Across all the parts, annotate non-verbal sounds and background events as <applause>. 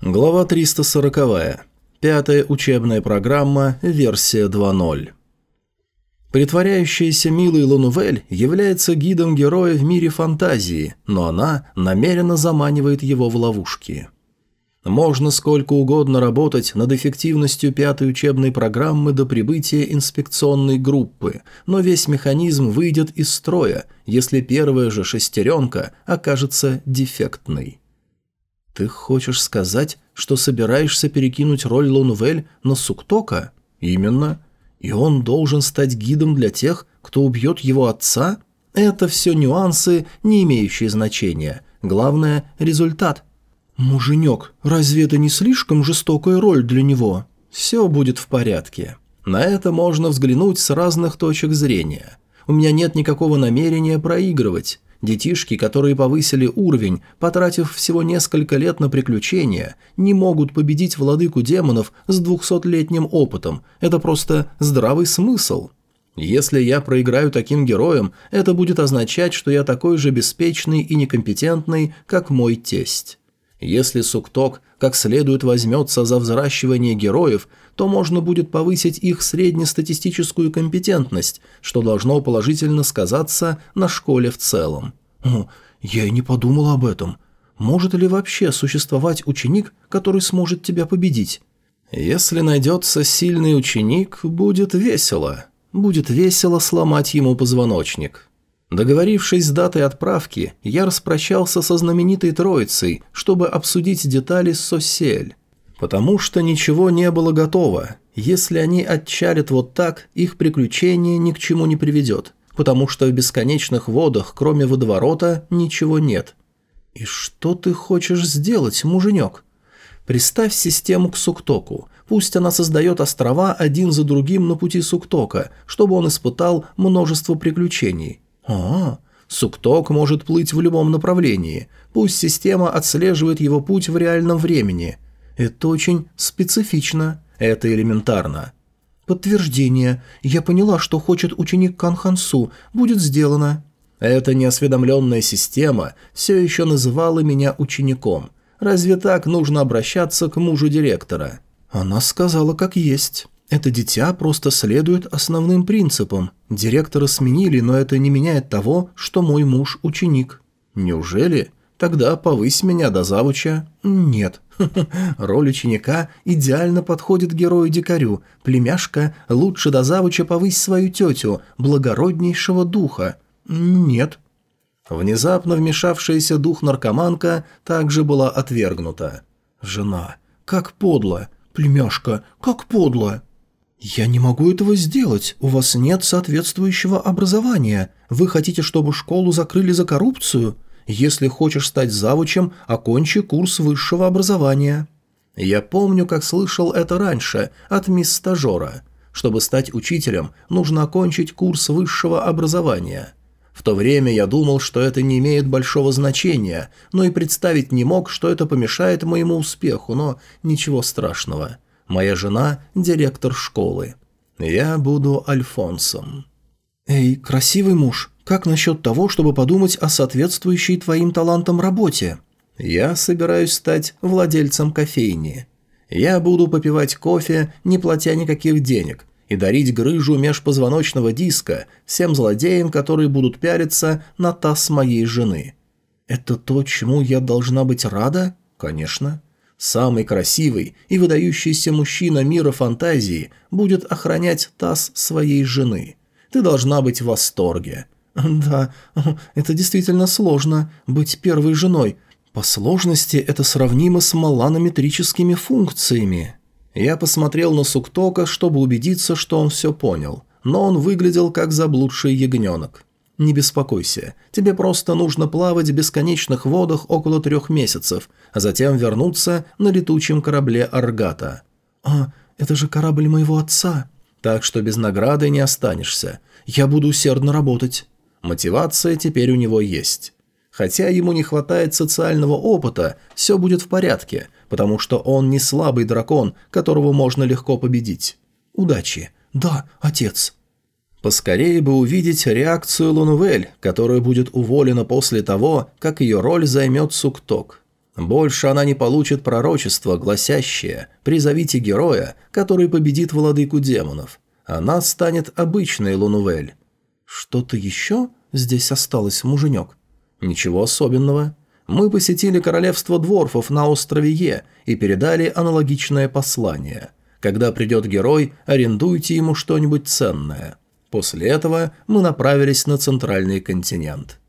Глава 340. Пятая учебная программа, версия 2.0. Притворяющаяся милой Ланувель является гидом героя в мире фантазии, но она намеренно заманивает его в ловушки. Можно сколько угодно работать над эффективностью пятой учебной программы до прибытия инспекционной группы, но весь механизм выйдет из строя, если первая же шестеренка окажется дефектной. «Ты хочешь сказать, что собираешься перекинуть роль Лунвель на Суктока?» «Именно. И он должен стать гидом для тех, кто убьет его отца?» «Это все нюансы, не имеющие значения. Главное – результат». «Муженек, разве это не слишком жестокая роль для него?» «Все будет в порядке. На это можно взглянуть с разных точек зрения. У меня нет никакого намерения проигрывать. Детишки, которые повысили уровень, потратив всего несколько лет на приключения, не могут победить владыку демонов с двухсотлетним опытом. Это просто здравый смысл. Если я проиграю таким героям, это будет означать, что я такой же беспечный и некомпетентный, как мой тесть. Если Сукток как следует возьмется за взращивание героев, то можно будет повысить их среднестатистическую компетентность, что должно положительно сказаться на школе в целом. О, я и не подумал об этом. Может ли вообще существовать ученик, который сможет тебя победить? Если найдется сильный ученик, будет весело. Будет весело сломать ему позвоночник. Договорившись с датой отправки, я распрощался со знаменитой троицей, чтобы обсудить детали с Сосель. Потому что ничего не было готово. Если они отчалят вот так, их приключение ни к чему не приведет, потому что в бесконечных водах, кроме водоворота, ничего нет. И что ты хочешь сделать, муженек? Приставь систему к Суктоку. Пусть она создает острова один за другим на пути Суктока, чтобы он испытал множество приключений. А, Сукток может плыть в любом направлении. Пусть система отслеживает его путь в реальном времени. Это очень специфично. Это элементарно. Подтверждение. Я поняла, что хочет ученик Канхансу. Будет сделано. Эта неосведомленная система все еще называла меня учеником. Разве так нужно обращаться к мужу директора? Она сказала, как есть. Это дитя просто следует основным принципам. Директора сменили, но это не меняет того, что мой муж ученик. Неужели? Тогда повысь меня до завуча. Нет. <laughs> Роль ученика идеально подходит герою-дикарю. Племяшка, лучше до завуча повысь свою тетю, благороднейшего духа. Нет. Внезапно вмешавшаяся дух-наркоманка также была отвергнута. Жена. Как подло. Племяшка. Как подло. «Я не могу этого сделать. У вас нет соответствующего образования. Вы хотите, чтобы школу закрыли за коррупцию? Если хочешь стать завучем, окончи курс высшего образования». Я помню, как слышал это раньше от мисс-стажера. Чтобы стать учителем, нужно окончить курс высшего образования. В то время я думал, что это не имеет большого значения, но и представить не мог, что это помешает моему успеху, но ничего страшного. Моя жена – директор школы. Я буду Альфонсом. Эй, красивый муж, как насчет того, чтобы подумать о соответствующей твоим талантам работе? Я собираюсь стать владельцем кофейни. Я буду попивать кофе, не платя никаких денег, и дарить грыжу межпозвоночного диска всем злодеям, которые будут пялиться на таз моей жены. Это то, чему я должна быть рада? Конечно. Самый красивый и выдающийся мужчина мира фантазии будет охранять таз своей жены. Ты должна быть в восторге. <laughs> Да, <laughs> это действительно сложно, быть первой женой. По сложности это сравнимо с маланометрическими функциями. Я посмотрел на Суктока, чтобы убедиться, что он все понял, но он выглядел как заблудший ягненок. «Не беспокойся, тебе просто нужно плавать в бесконечных водах около трех месяцев, а затем вернуться на летучем корабле Аргата». «А, это же корабль моего отца». «Так что без награды не останешься. Я буду усердно работать». Мотивация теперь у него есть. Хотя ему не хватает социального опыта, все будет в порядке, потому что он не слабый дракон, которого можно легко победить. Удачи. Да, отец. Поскорее бы увидеть реакцию Лунвель, которая будет уволена после того, как ее роль займет Сукток. Больше она не получит пророчество, гласящее «Призовите героя, который победит владыку демонов». Она станет обычной Лунувель. «Что-то еще здесь осталось, муженек?» «Ничего особенного. Мы посетили королевство дворфов на острове Е и передали аналогичное послание. Когда придет герой, арендуйте ему что-нибудь ценное». После этого мы направились на центральный континент.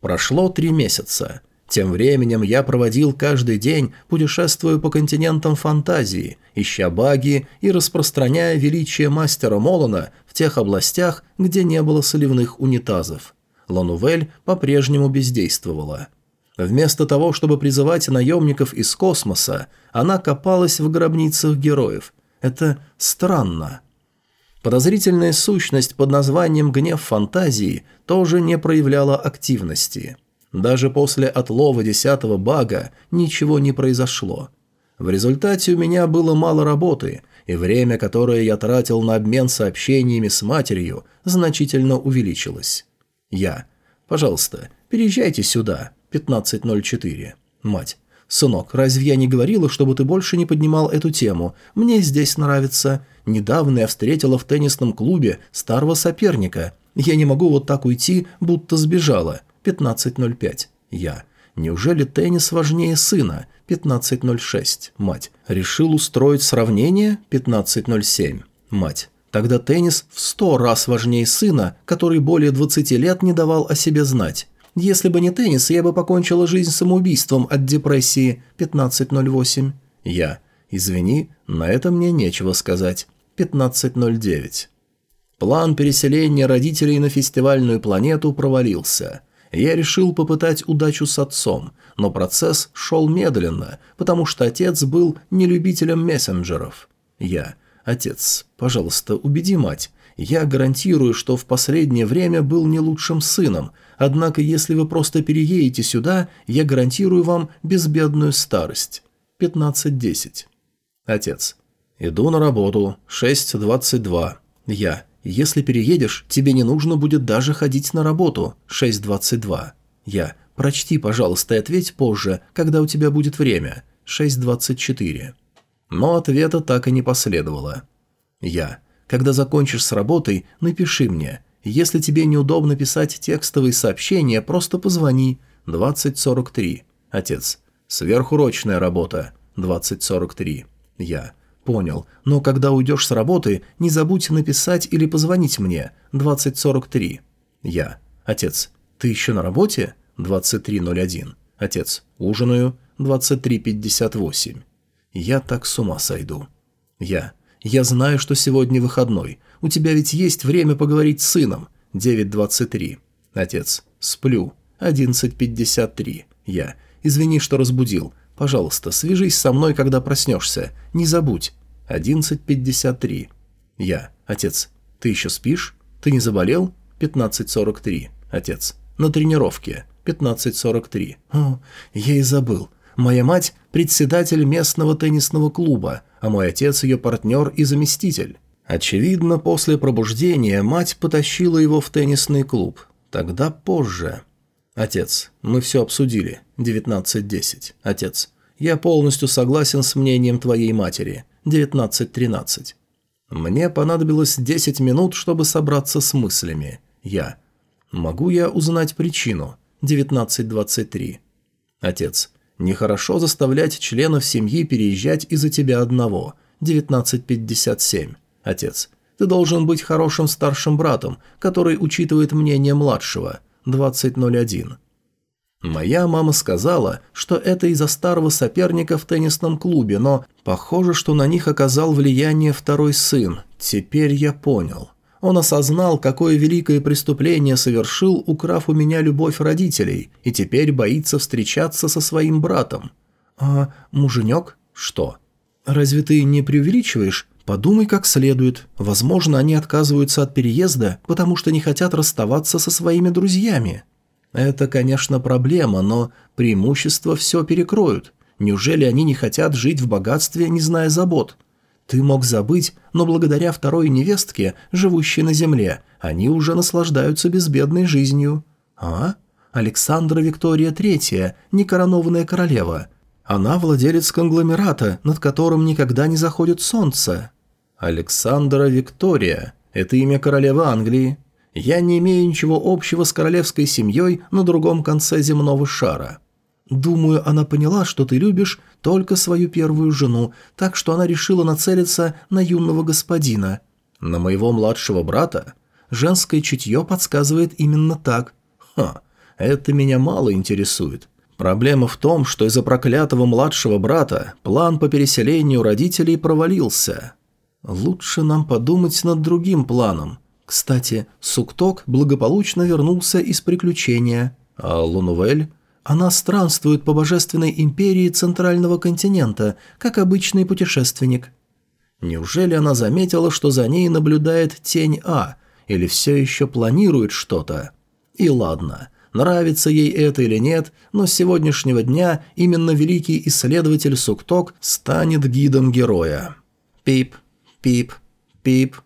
Прошло три месяца. Тем временем я проводил каждый день, путешествуя по континентам фантазии, ища баги и распространяя величие мастера Молона в тех областях, где не было соливных унитазов. Ланувель по-прежнему бездействовала. Вместо того, чтобы призывать наемников из космоса, она копалась в гробницах героев. Это странно. Подозрительная сущность под названием «Гнев фантазии» тоже не проявляла активности. Даже после отлова десятого бага ничего не произошло. В результате у меня было мало работы, и время, которое я тратил на обмен сообщениями с матерью, значительно увеличилось. Я. «Пожалуйста, переезжайте сюда. 15.04». Мать. «Сынок, разве я не говорила, чтобы ты больше не поднимал эту тему? Мне здесь нравится. Недавно я встретила в теннисном клубе старого соперника. Я не могу вот так уйти, будто сбежала. 15.05. Я. Неужели теннис важнее сына? 15.06. Мать. Решил устроить сравнение? 15.07. Мать. Тогда теннис в сто раз важнее сына, который более 20 лет не давал о себе знать. Если бы не теннис, я бы покончила жизнь самоубийством от депрессии. 15.08. Я. Извини, на это мне нечего сказать. 15.09. План переселения родителей на фестивальную планету провалился. Я решил попытать удачу с отцом, но процесс шел медленно, потому что отец был не любителем мессенджеров. Я. «Отец, пожалуйста, убеди мать. Я гарантирую, что в последнее время был не лучшим сыном, однако если вы просто переедете сюда, я гарантирую вам безбедную старость». 15.10. Отец. «Иду на работу. 6.22. Я. Если переедешь, тебе не нужно будет даже ходить на работу. 6.22. Я. Прочти, пожалуйста, и ответь позже, когда у тебя будет время. 6.24. Но ответа так и не последовало. Я. Когда закончишь с работой, напиши мне. Если тебе неудобно писать текстовые сообщения, просто позвони. 20.43. Отец. Сверхурочная работа. 20.43. Я. «Понял. Но когда уйдешь с работы, не забудь написать или позвонить мне. 2043». «Я». «Отец, ты еще на работе?» 23.01. «Отец, ужинаю». 23.58. «Я так с ума сойду». «Я». «Я знаю, что сегодня выходной. У тебя ведь есть время поговорить с сыном». 9.23. «Отец, сплю». 11.53. «Я». «Извини, что разбудил. Пожалуйста, свяжись со мной, когда проснешься. Не забудь. 11.53. Я. Отец. Ты еще спишь? Ты не заболел? 15.43. Отец. На тренировке. 15.43. О, я и забыл. Моя мать – председатель местного теннисного клуба, а мой отец – ее партнер и заместитель. Очевидно, после пробуждения мать потащила его в теннисный клуб. Тогда позже. Отец, мы все обсудили. 19.10. Отец, я полностью согласен с мнением твоей матери. 19.13. Мне понадобилось 10 минут, чтобы собраться с мыслями. Я. Могу я узнать причину? 19.23. Отец. Нехорошо заставлять членов семьи переезжать из-за тебя одного. 19.57. Отец. Ты должен быть хорошим старшим братом, который учитывает мнение младшего. 20.01. Моя мама сказала, что это из-за старого соперника в теннисном клубе, но похоже, что на них оказал влияние второй сын. Теперь я понял. Он осознал, какое великое преступление совершил, украв у меня любовь родителей, и теперь боится встречаться со своим братом. А муженек? Что? Разве ты не преувеличиваешь? Подумай как следует. Возможно, они отказываются от переезда, потому что не хотят расставаться со своими друзьями. Это, конечно, проблема, но преимущества все перекроют. Неужели они не хотят жить в богатстве, не зная забот? Ты мог забыть, но благодаря второй невестке, живущей на земле, они уже наслаждаются безбедной жизнью. А? Александра Виктория Третья, некоронованная королева. Она владелец конгломерата, над которым никогда не заходит солнце. Александра Виктория. Это имя королевы Англии. Я не имею ничего общего с королевской семьей на другом конце земного шара. Думаю, она поняла, что ты любишь только свою первую жену, так что она решила нацелиться на юного господина. На моего младшего брата? Женское чутье подсказывает именно так. Ха, это меня мало интересует. Проблема в том, что из-за проклятого младшего брата план по переселению родителей провалился. Лучше нам подумать над другим планом. Кстати, Сукток благополучно вернулся из приключения, а Лунувель... Она странствует по божественной империи Центрального континента, как обычный путешественник. Неужели она заметила, что за ней наблюдает тень А, или все еще планирует что-то? И ладно, нравится ей это или нет, но с сегодняшнего дня именно великий исследователь Сукток станет гидом героя. Пип, пип, пип.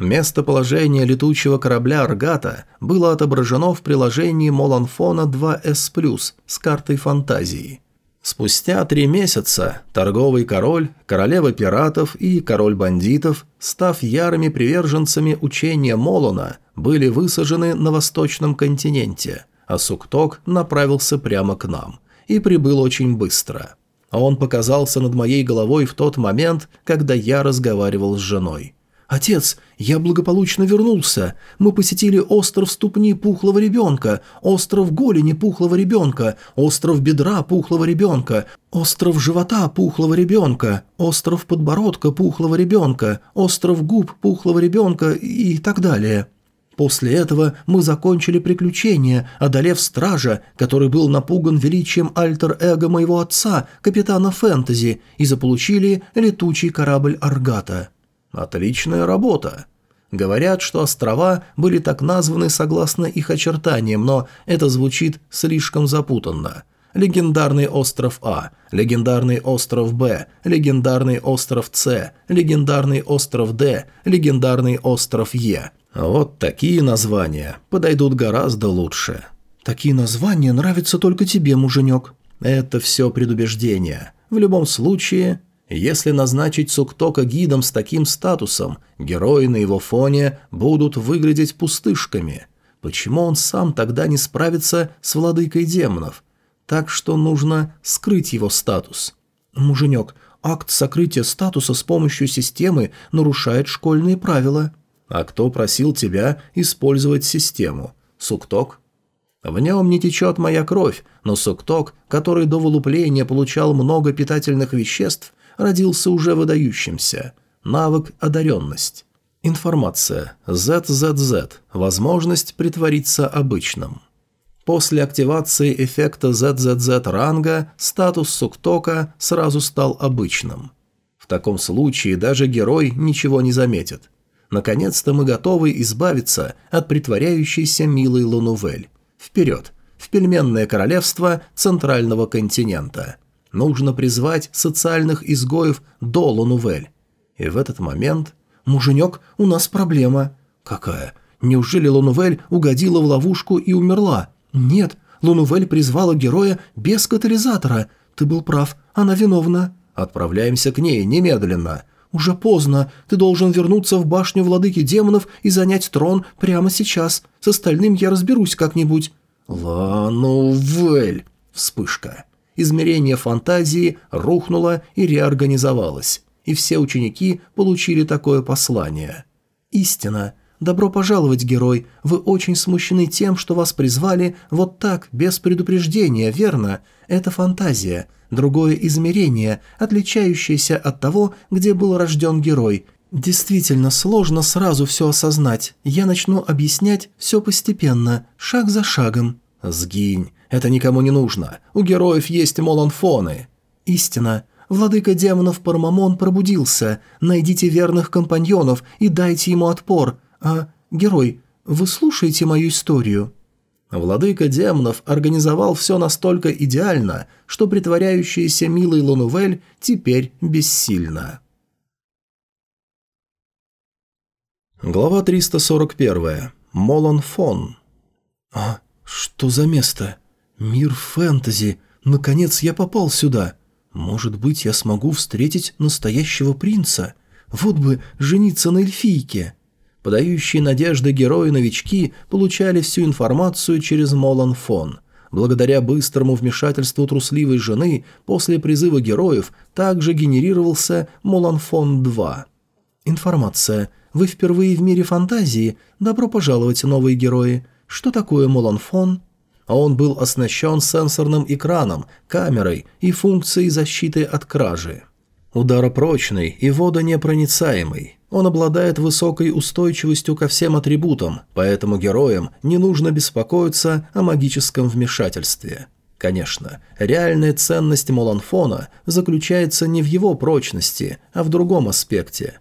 Местоположение летучего корабля «Аргата» было отображено в приложении Моланфона 2S+, с картой фантазии. Спустя три месяца торговый король, королева пиратов и король бандитов, став ярыми приверженцами учения Молона, были высажены на восточном континенте, а Сукток направился прямо к нам и прибыл очень быстро. Он показался над моей головой в тот момент, когда я разговаривал с женой. «Отец, я благополучно вернулся. Мы посетили остров ступни пухлого ребенка, остров голени пухлого ребенка, остров бедра пухлого ребенка, остров живота пухлого ребенка, остров подбородка пухлого ребенка, остров губ пухлого ребенка и так далее». После этого мы закончили приключение, одолев стража, который был напуган величием альтер-эго моего отца, капитана Фэнтези, и заполучили летучий корабль Аргата. Отличная работа. Говорят, что острова были так названы согласно их очертаниям, но это звучит слишком запутанно. Легендарный остров А, легендарный остров Б, легендарный остров С, легендарный остров Д, легендарный остров Е. Вот такие названия подойдут гораздо лучше. Такие названия нравятся только тебе, муженек. Это все предубеждение. В любом случае, если назначить Суктока гидом с таким статусом, герои на его фоне будут выглядеть пустышками. Почему он сам тогда не справится с владыкой демонов? Так что нужно скрыть его статус. Муженек, акт сокрытия статуса с помощью системы нарушает школьные правила. А кто просил тебя использовать систему? Сукток? В нем не течет моя кровь, но Сукток, который до вылупления получал много питательных веществ, родился уже выдающимся. Навык «Одаренность». Информация. ZZZ. Возможность притвориться обычным. После активации эффекта ZZZ ранга статус Суктока сразу стал обычным. В таком случае даже герой ничего не заметит. Наконец-то мы готовы избавиться от притворяющейся милой Лунувель. Вперед! В пельменное королевство Центрального континента. Нужно призвать социальных изгоев до Лунувель. И в этот момент... «Муженек, у нас проблема». «Какая? Неужели Лунувель угодила в ловушку и умерла?» «Нет, Лунувель призвала героя без катализатора. Ты был прав, она виновна». «Отправляемся к ней немедленно». «Уже поздно. Ты должен вернуться в башню владыки демонов и занять трон прямо сейчас. С остальным я разберусь как-нибудь». «Ланувель!» Вспышка измерение фантазии рухнуло и реорганизовалось, и все ученики получили такое послание. «Истина. Добро пожаловать, герой. Вы очень смущены тем, что вас призвали вот так, без предупреждения, верно? Это фантазия, другое измерение, отличающееся от того, где был рожден герой. Действительно сложно сразу все осознать. Я начну объяснять все постепенно, шаг за шагом». «Сгинь. Это никому не нужно. У героев есть моланфоны». «Истина. Владыка демонов Пармамон пробудился. Найдите верных компаньонов и дайте ему отпор. А, герой, вы слушаете мою историю?» Владыка демонов организовал все настолько идеально, что притворяющаяся милой Лунувель теперь бессильна. Глава 341. Молон Фон. «А, «Что за место? Мир фэнтези. Наконец я попал сюда. Может быть, я смогу встретить настоящего принца? Вот бы жениться на эльфийке». Подающие надежды герои-новички получали всю информацию через Молан Фон. Благодаря быстрому вмешательству трусливой жены после призыва героев также генерировался Моланфон-2. Информация. Вы впервые в мире фантазии. Добро пожаловать, новые герои. Что такое Моланфон? А он был оснащен сенсорным экраном, камерой и функцией защиты от кражи. Ударопрочный и водонепроницаемый. Он обладает высокой устойчивостью ко всем атрибутам, поэтому героям не нужно беспокоиться о магическом вмешательстве. Конечно, реальная ценность Моланфона заключается не в его прочности, а в другом аспекте.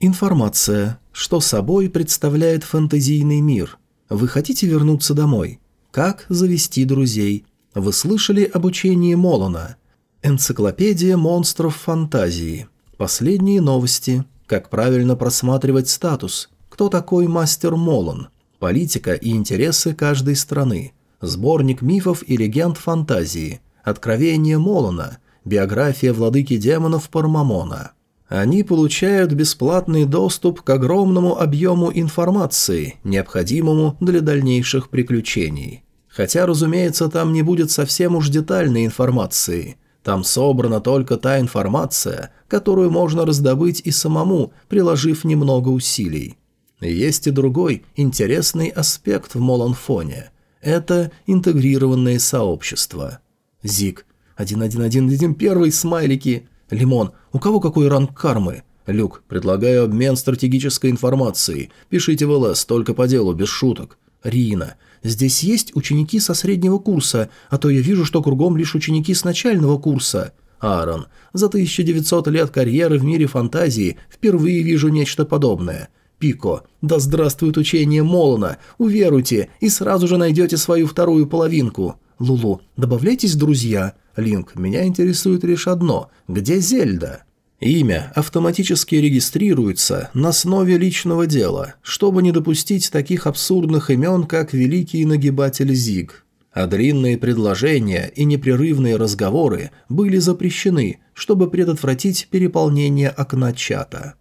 Информация, что собой представляет фэнтезийный мир. Вы хотите вернуться домой? Как завести друзей? Вы слышали об учении Молона? Энциклопедия монстров фантазии. Последние новости. Как правильно просматривать статус? Кто такой мастер Молон? Политика и интересы каждой страны. Сборник мифов и легенд фантазии. Откровение Молона. Биография владыки демонов Пармамона. Они получают бесплатный доступ к огромному объему информации, необходимому для дальнейших приключений. Хотя, разумеется, там не будет совсем уж детальной информации – там собрана только та информация, которую можно раздобыть и самому, приложив немного усилий. Есть и другой интересный аспект в Моланфоне. Это интегрированные сообщества. Зик. 1-1-1-1 смайлики. Лимон. У кого какой ранг кармы? Люк. Предлагаю обмен стратегической информацией. Пишите в ЛС, только по делу, без шуток. Рина. Здесь есть ученики со среднего курса, а то я вижу, что кругом лишь ученики с начального курса. Аарон. За 1900 лет карьеры в мире фантазии впервые вижу нечто подобное. Пико. Да здравствует учение Молона. Уверуйте, и сразу же найдете свою вторую половинку. Лулу. Добавляйтесь, друзья. Линк. Меня интересует лишь одно. Где Зельда? Имя автоматически регистрируется на основе личного дела, чтобы не допустить таких абсурдных имен, как Великий Нагибатель Зиг. А длинные предложения и непрерывные разговоры были запрещены, чтобы предотвратить переполнение окна чата.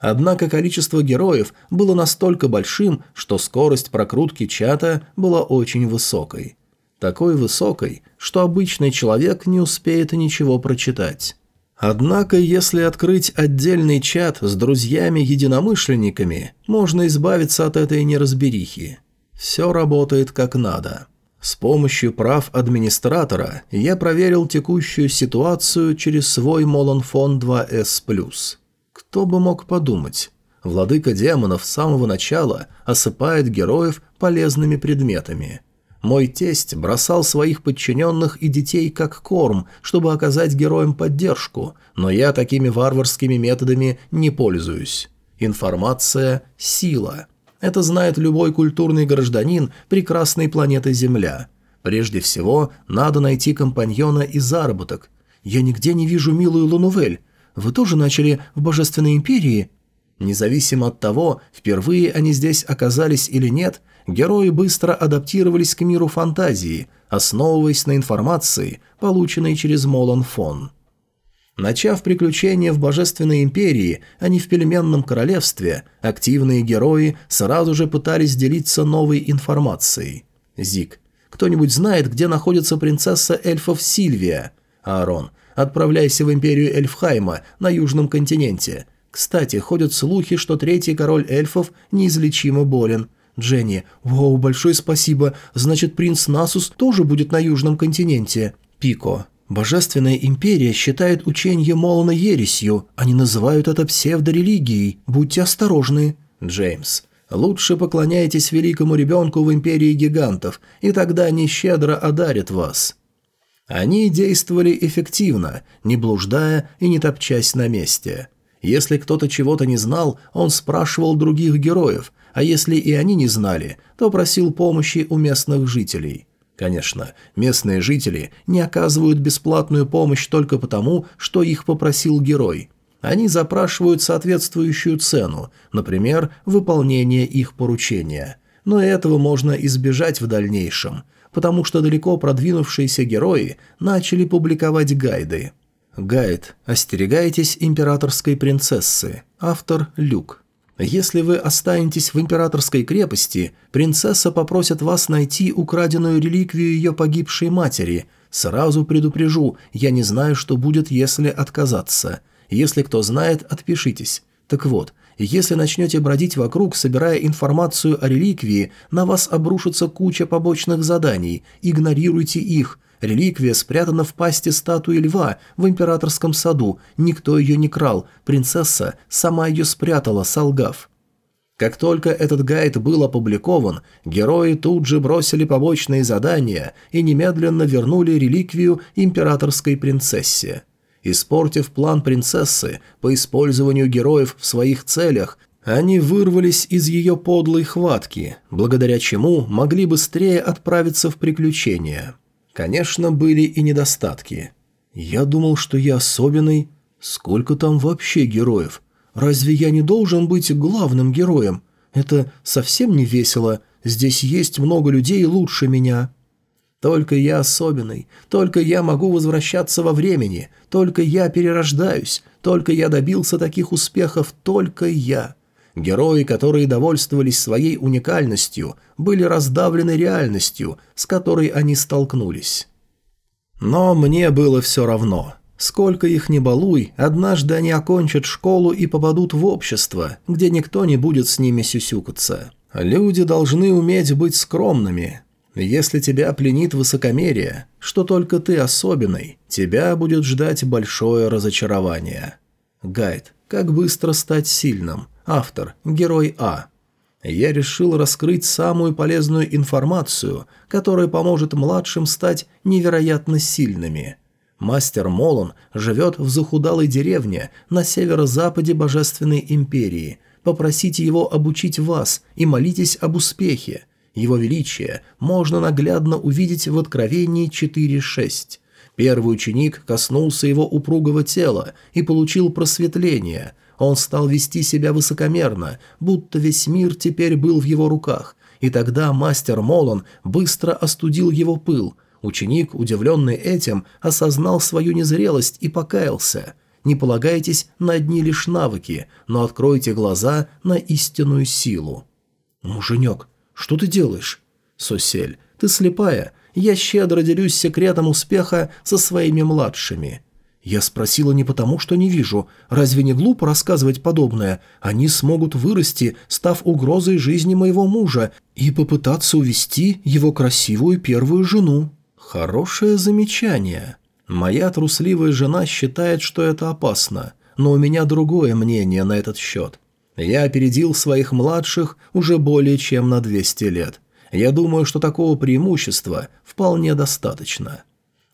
Однако количество героев было настолько большим, что скорость прокрутки чата была очень высокой. Такой высокой, что обычный человек не успеет ничего прочитать. Однако, если открыть отдельный чат с друзьями-единомышленниками, можно избавиться от этой неразберихи. Все работает как надо. С помощью прав администратора я проверил текущую ситуацию через свой Молонфон 2S+. Кто бы мог подумать? Владыка демонов с самого начала осыпает героев полезными предметами – мой тесть бросал своих подчиненных и детей как корм, чтобы оказать героям поддержку, но я такими варварскими методами не пользуюсь. Информация – сила. Это знает любой культурный гражданин прекрасной планеты Земля. Прежде всего, надо найти компаньона и заработок. Я нигде не вижу милую Лунувель. Вы тоже начали в Божественной Империи? Независимо от того, впервые они здесь оказались или нет – герои быстро адаптировались к миру фантазии, основываясь на информации, полученной через Молон Фон. Начав приключения в Божественной Империи, а не в Пельменном Королевстве, активные герои сразу же пытались делиться новой информацией. Зик. Кто-нибудь знает, где находится принцесса эльфов Сильвия? Аарон. Отправляйся в Империю Эльфхайма на Южном континенте. Кстати, ходят слухи, что третий король эльфов неизлечимо болен – Дженни. «Вау, большое спасибо. Значит, принц Насус тоже будет на Южном континенте». Пико. «Божественная империя считает учение Молона ересью. Они называют это псевдорелигией. Будьте осторожны». Джеймс. «Лучше поклоняйтесь великому ребенку в империи гигантов, и тогда они щедро одарят вас». Они действовали эффективно, не блуждая и не топчась на месте. Если кто-то чего-то не знал, он спрашивал других героев, а если и они не знали, то просил помощи у местных жителей. Конечно, местные жители не оказывают бесплатную помощь только потому, что их попросил герой. Они запрашивают соответствующую цену, например, выполнение их поручения. но этого можно избежать в дальнейшем, потому что далеко продвинувшиеся герои начали публиковать гайды. Гайд «Остерегайтесь императорской принцессы». Автор Люк. Если вы останетесь в императорской крепости, принцесса попросит вас найти украденную реликвию ее погибшей матери. Сразу предупрежу, я не знаю, что будет, если отказаться. Если кто знает, отпишитесь. Так вот, если начнете бродить вокруг, собирая информацию о реликвии, на вас обрушится куча побочных заданий. Игнорируйте их. Реликвия спрятана в пасти статуи льва в императорском саду. Никто ее не крал. Принцесса сама ее спрятала, солгав. Как только этот гайд был опубликован, герои тут же бросили побочные задания и немедленно вернули реликвию императорской принцессе. Испортив план принцессы по использованию героев в своих целях, они вырвались из ее подлой хватки, благодаря чему могли быстрее отправиться в приключения. Конечно, были и недостатки. Я думал, что я особенный. Сколько там вообще героев? Разве я не должен быть главным героем? Это совсем не весело. Здесь есть много людей лучше меня. Только я особенный, только я могу возвращаться во времени, только я перерождаюсь, только я добился таких успехов, только я. Герои, которые довольствовались своей уникальностью, были раздавлены реальностью, с которой они столкнулись. Но мне было все равно. Сколько их ни балуй, однажды они окончат школу и попадут в общество, где никто не будет с ними сюсюкаться. Люди должны уметь быть скромными, если тебя пленит высокомерие, что только ты особенный, тебя будет ждать большое разочарование. Гайд. Как быстро стать сильным. Автор. Герой А. Я решил раскрыть самую полезную информацию, которая поможет младшим стать невероятно сильными. Мастер Молон живет в захудалой деревне на северо-западе Божественной Империи. Попросите его обучить вас и молитесь об успехе. Его величие можно наглядно увидеть в Откровении 4.6. Первый ученик коснулся его упругого тела и получил просветление. Он стал вести себя высокомерно, будто весь мир теперь был в его руках. И тогда мастер Молон быстро остудил его пыл. Ученик, удивленный этим, осознал свою незрелость и покаялся. Не полагайтесь на одни лишь навыки, но откройте глаза на истинную силу. «Муженек, что ты делаешь?» «Сусель, ты слепая. Я щедро делюсь секретом успеха со своими младшими». Я спросила не потому, что не вижу. Разве не глупо рассказывать подобное? Они смогут вырасти, став угрозой жизни моего мужа, и попытаться увести его красивую первую жену. Хорошее замечание. Моя трусливая жена считает, что это опасно, но у меня другое мнение на этот счет. Я опередил своих младших уже более чем на 200 лет. Я думаю, что такого преимущества вполне достаточно.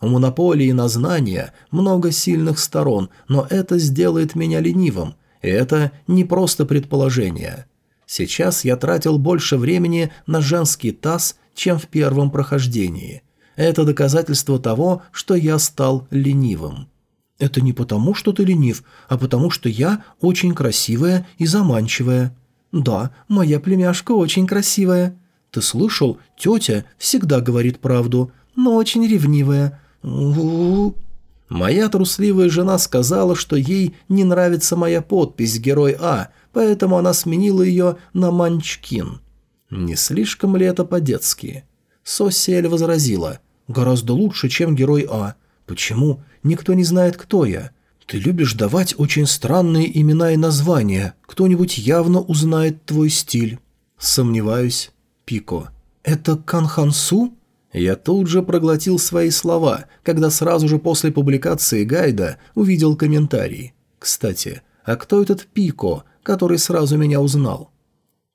У монополии на знания много сильных сторон, но это сделает меня ленивым. И это не просто предположение. Сейчас я тратил больше времени на женский таз, чем в первом прохождении. Это доказательство того, что я стал ленивым. Это не потому, что ты ленив, а потому, что я очень красивая и заманчивая. Да, моя племяшка очень красивая. Ты слышал, тетя всегда говорит правду, но очень ревнивая. Моя трусливая жена сказала, что ей не нравится моя подпись «Герой А», поэтому она сменила ее на «Манчкин». Не слишком ли это по-детски? Сосиэль возразила. «Гораздо лучше, чем «Герой А». Почему? Никто не знает, кто я. Ты любишь давать очень странные имена и названия. Кто-нибудь явно узнает твой стиль. Сомневаюсь. Пико. Это Канхансу? Я тут же проглотил свои слова, когда сразу же после публикации гайда увидел комментарий. Кстати, а кто этот Пико, который сразу меня узнал?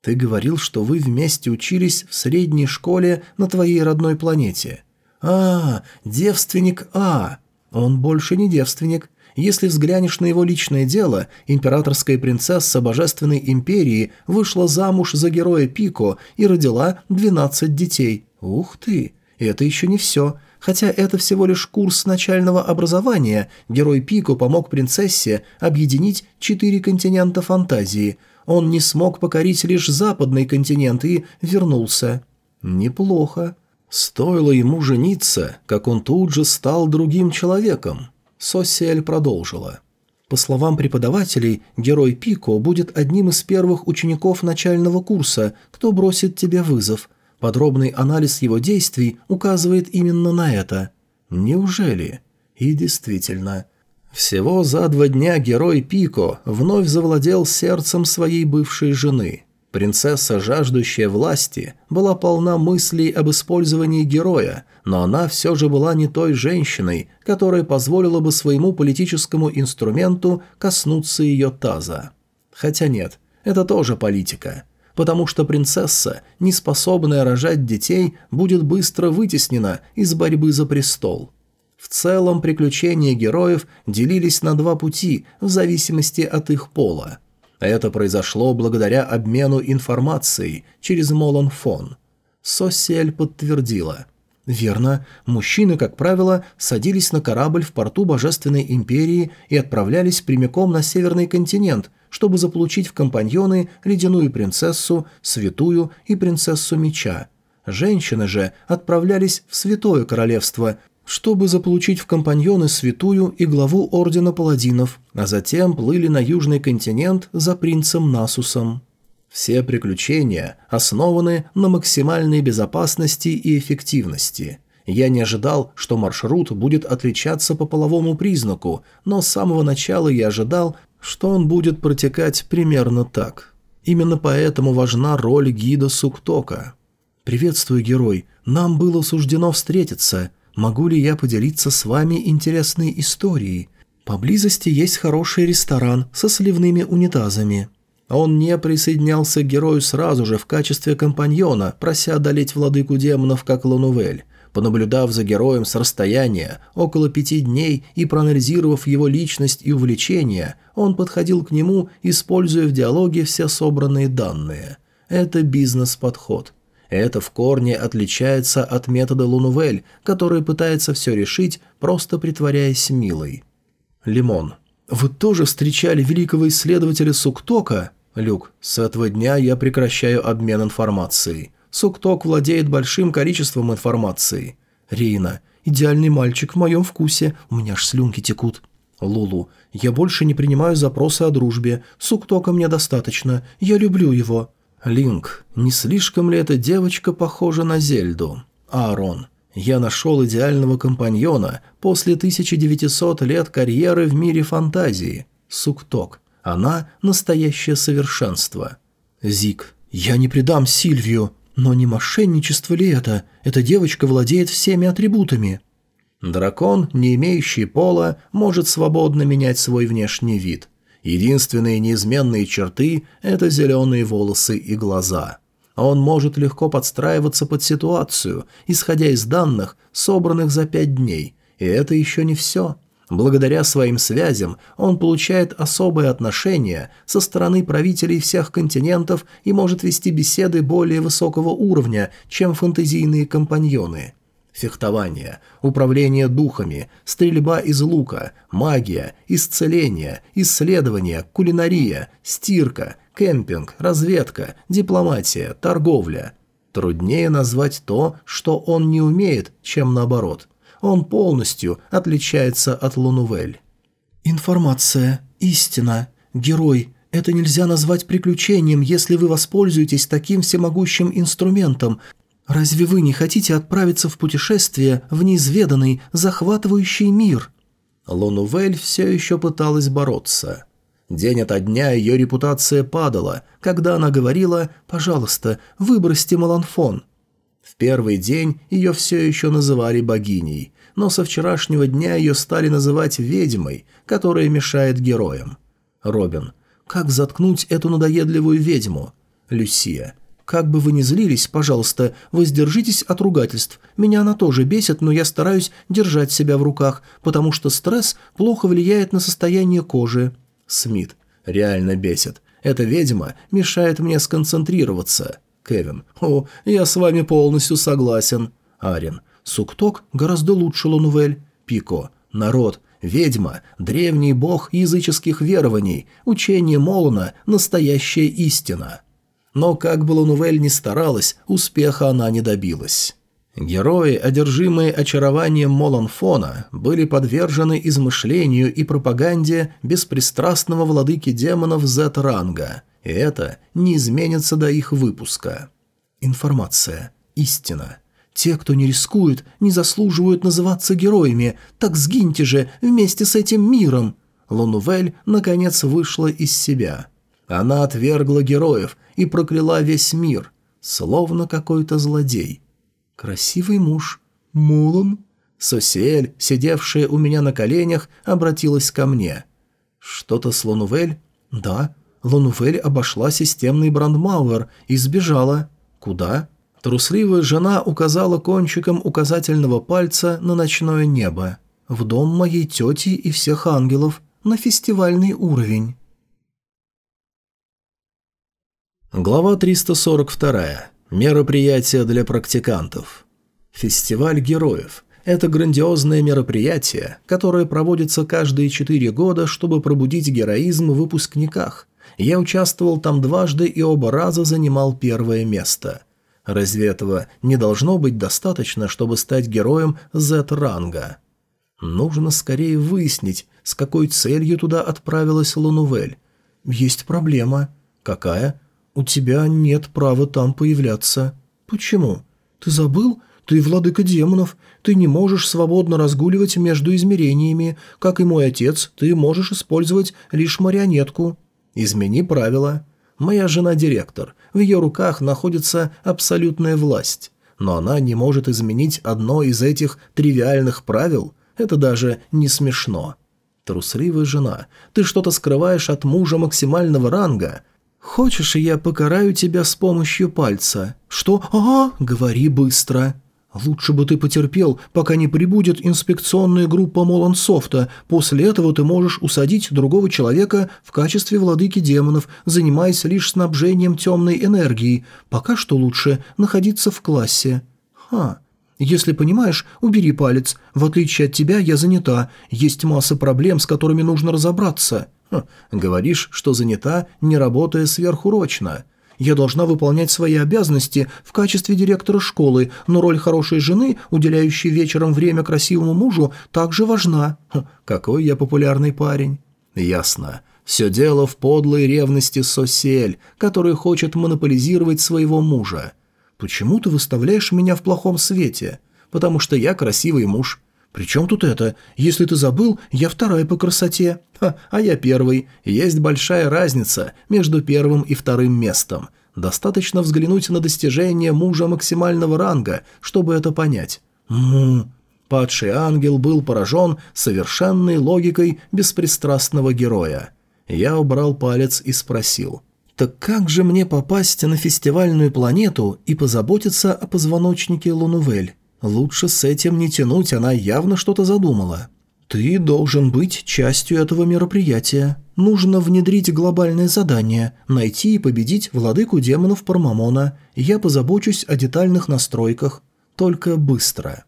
Ты говорил, что вы вместе учились в средней школе на твоей родной планете. А, девственник А. Он больше не девственник. Если взглянешь на его личное дело, императорская принцесса Божественной Империи вышла замуж за героя Пико и родила 12 детей. Ух ты! Это еще не все. Хотя это всего лишь курс начального образования, герой Пико помог принцессе объединить четыре континента фантазии. Он не смог покорить лишь западный континент и вернулся. Неплохо. Стоило ему жениться, как он тут же стал другим человеком. Сосиэль продолжила. По словам преподавателей, герой Пико будет одним из первых учеников начального курса, кто бросит тебе вызов. Подробный анализ его действий указывает именно на это. Неужели? И действительно. Всего за два дня герой Пико вновь завладел сердцем своей бывшей жены. Принцесса, жаждущая власти, была полна мыслей об использовании героя, но она все же была не той женщиной, которая позволила бы своему политическому инструменту коснуться ее таза. Хотя нет, это тоже политика. Потому что принцесса, не способная рожать детей, будет быстро вытеснена из борьбы за престол. В целом приключения героев делились на два пути в зависимости от их пола – это произошло благодаря обмену информацией через Молонфон. Соссель подтвердила. Верно, мужчины, как правило, садились на корабль в порту Божественной Империи и отправлялись прямиком на Северный континент, чтобы заполучить в компаньоны ледяную принцессу, святую и принцессу меча. Женщины же отправлялись в Святое Королевство, чтобы заполучить в компаньоны святую и главу Ордена Паладинов, а затем плыли на Южный континент за принцем Насусом. Все приключения основаны на максимальной безопасности и эффективности. Я не ожидал, что маршрут будет отличаться по половому признаку, но с самого начала я ожидал, что он будет протекать примерно так. Именно поэтому важна роль гида Суктока. «Приветствую, герой. Нам было суждено встретиться. Могу ли я поделиться с вами интересной историей? Поблизости есть хороший ресторан со сливными унитазами». Он не присоединялся к герою сразу же в качестве компаньона, прося одолеть владыку демонов, как Лонувель. Понаблюдав за героем с расстояния, около пяти дней и проанализировав его личность и увлечения, он подходил к нему, используя в диалоге все собранные данные. Это бизнес-подход. Это в корне отличается от метода Лунувель, который пытается все решить, просто притворяясь милой. Лимон. «Вы тоже встречали великого исследователя Суктока?» Люк. «С этого дня я прекращаю обмен информацией. Сукток владеет большим количеством информации». Рина. «Идеальный мальчик в моем вкусе. У меня аж слюнки текут». Лулу. «Я больше не принимаю запросы о дружбе. Суктока мне достаточно. Я люблю его». Линк, не слишком ли эта девочка похожа на Зельду? Аарон, я нашел идеального компаньона после 1900 лет карьеры в мире фантазии. Сукток, она настоящее совершенство. Зик, я не предам Сильвию, но не мошенничество ли это? Эта девочка владеет всеми атрибутами. Дракон, не имеющий пола, может свободно менять свой внешний вид – Единственные неизменные черты – это зеленые волосы и глаза. Он может легко подстраиваться под ситуацию, исходя из данных, собранных за пять дней. И это еще не все. Благодаря своим связям он получает особое отношение со стороны правителей всех континентов и может вести беседы более высокого уровня, чем фантазийные компаньоны – фехтование, управление духами, стрельба из лука, магия, исцеление, исследование, кулинария, стирка, кемпинг, разведка, дипломатия, торговля. Труднее назвать то, что он не умеет, чем наоборот. Он полностью отличается от Лунувель. «Информация, истина, герой, это нельзя назвать приключением, если вы воспользуетесь таким всемогущим инструментом, Разве вы не хотите отправиться в путешествие в неизведанный, захватывающий мир?» Лонувель все еще пыталась бороться. День ото дня ее репутация падала, когда она говорила «пожалуйста, выбросьте Маланфон». В первый день ее все еще называли богиней, но со вчерашнего дня ее стали называть ведьмой, которая мешает героям. Робин. «Как заткнуть эту надоедливую ведьму?» Люсия. «Как бы вы ни злились, пожалуйста, воздержитесь от ругательств. Меня она тоже бесит, но я стараюсь держать себя в руках, потому что стресс плохо влияет на состояние кожи». Смит. «Реально бесит. Эта ведьма мешает мне сконцентрироваться». Кевин. «О, я с вами полностью согласен». Арин. «Сукток гораздо лучше Лунувель». Пико. «Народ, Ведьма – древний бог языческих верований, учение Молона – настоящая истина. Но как бы Лунувель ни старалась, успеха она не добилась. Герои, одержимые очарованием Моланфона, были подвержены измышлению и пропаганде беспристрастного владыки демонов Z-ранга, и это не изменится до их выпуска. Информация. Истина. Те, кто не рискует, не заслуживают называться героями. Так сгиньте же вместе с этим миром!» Лунувель, наконец, вышла из себя. Она отвергла героев и прокляла весь мир, словно какой-то злодей. «Красивый муж. Мулан?» Сосиэль, сидевшая у меня на коленях, обратилась ко мне. «Что-то с Лунувель?» «Да. Лунувель обошла системный Брандмауэр и сбежала». «Куда?» Трусливая жена указала кончиком указательного пальца на ночное небо. «В дом моей тети и всех ангелов, на фестивальный уровень». Глава 342. Мероприятие для практикантов. Фестиваль героев – это грандиозное мероприятие, которое проводится каждые четыре года, чтобы пробудить героизм в выпускниках. Я участвовал там дважды и оба раза занимал первое место – Разве этого не должно быть достаточно, чтобы стать героем Z-ранга? Нужно скорее выяснить, с какой целью туда отправилась Лунувель. Есть проблема. Какая? У тебя нет права там появляться. Почему? Ты забыл? Ты владыка демонов. Ты не можешь свободно разгуливать между измерениями. Как и мой отец, ты можешь использовать лишь марионетку. Измени правила. Моя жена директор. В ее руках находится абсолютная власть. Но она не может изменить одно из этих тривиальных правил. Это даже не смешно. Трусливая жена, ты что-то скрываешь от мужа максимального ранга. Хочешь, я покараю тебя с помощью пальца? Что? Ага, говори быстро. «Лучше бы ты потерпел, пока не прибудет инспекционная группа Молансофта. После этого ты можешь усадить другого человека в качестве владыки демонов, занимаясь лишь снабжением темной энергии. Пока что лучше находиться в классе». «Ха. Если понимаешь, убери палец. В отличие от тебя, я занята. Есть масса проблем, с которыми нужно разобраться». «Говоришь, что занята, не работая сверхурочно». Я должна выполнять свои обязанности в качестве директора школы, но роль хорошей жены, уделяющей вечером время красивому мужу, также важна. Хм, какой я популярный парень. Ясно. Все дело в подлой ревности Сосель, который хочет монополизировать своего мужа. Почему ты выставляешь меня в плохом свете? Потому что я красивый муж. «При чем тут это? Если ты забыл, я вторая по красоте». Ха, а я первый. Есть большая разница между первым и вторым местом. Достаточно взглянуть на достижение мужа максимального ранга, чтобы это понять. Му. Падший ангел был поражен совершенной логикой беспристрастного героя. Я убрал палец и спросил. «Так как же мне попасть на фестивальную планету и позаботиться о позвоночнике Лунувель?» Лучше с этим не тянуть, она явно что-то задумала. Ты должен быть частью этого мероприятия. Нужно внедрить глобальное задание, найти и победить владыку демонов Пармамона. Я позабочусь о детальных настройках. Только быстро.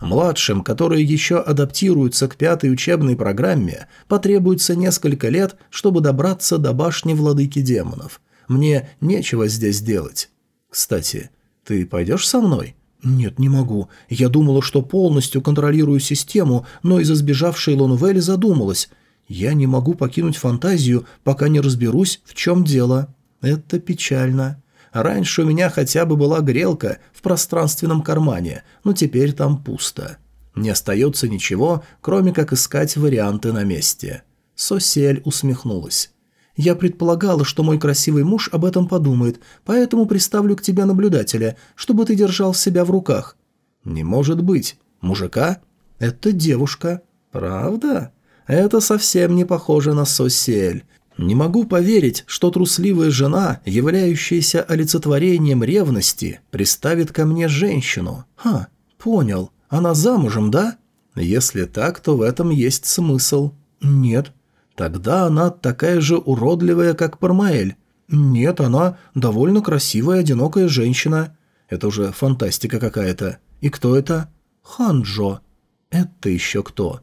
Младшим, которые еще адаптируются к пятой учебной программе, потребуется несколько лет, чтобы добраться до башни владыки демонов. Мне нечего здесь делать. Кстати, ты пойдешь со мной?» «Нет, не могу. Я думала, что полностью контролирую систему, но из-за сбежавшей Лонувели задумалась. Я не могу покинуть фантазию, пока не разберусь, в чем дело. Это печально. Раньше у меня хотя бы была грелка в пространственном кармане, но теперь там пусто. Не остается ничего, кроме как искать варианты на месте». Сосель усмехнулась. Я предполагала, что мой красивый муж об этом подумает, поэтому приставлю к тебе наблюдателя, чтобы ты держал себя в руках». «Не может быть. Мужика?» «Это девушка». «Правда? Это совсем не похоже на Сосель. Не могу поверить, что трусливая жена, являющаяся олицетворением ревности, приставит ко мне женщину. Ха, понял. Она замужем, да? Если так, то в этом есть смысл. Нет, Тогда она такая же уродливая, как Пармаэль. Нет, она довольно красивая, одинокая женщина. Это уже фантастика какая-то. И кто это? Ханджо. Это еще кто?